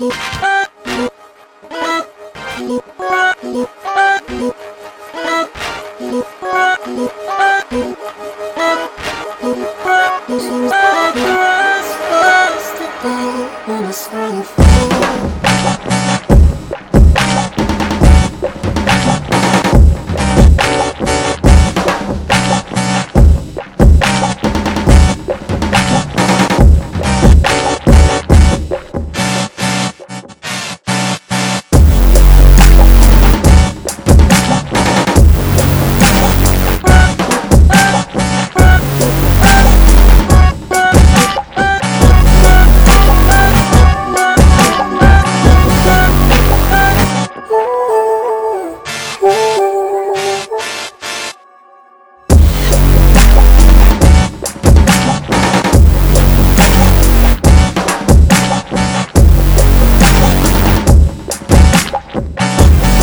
This is gonna be when it's.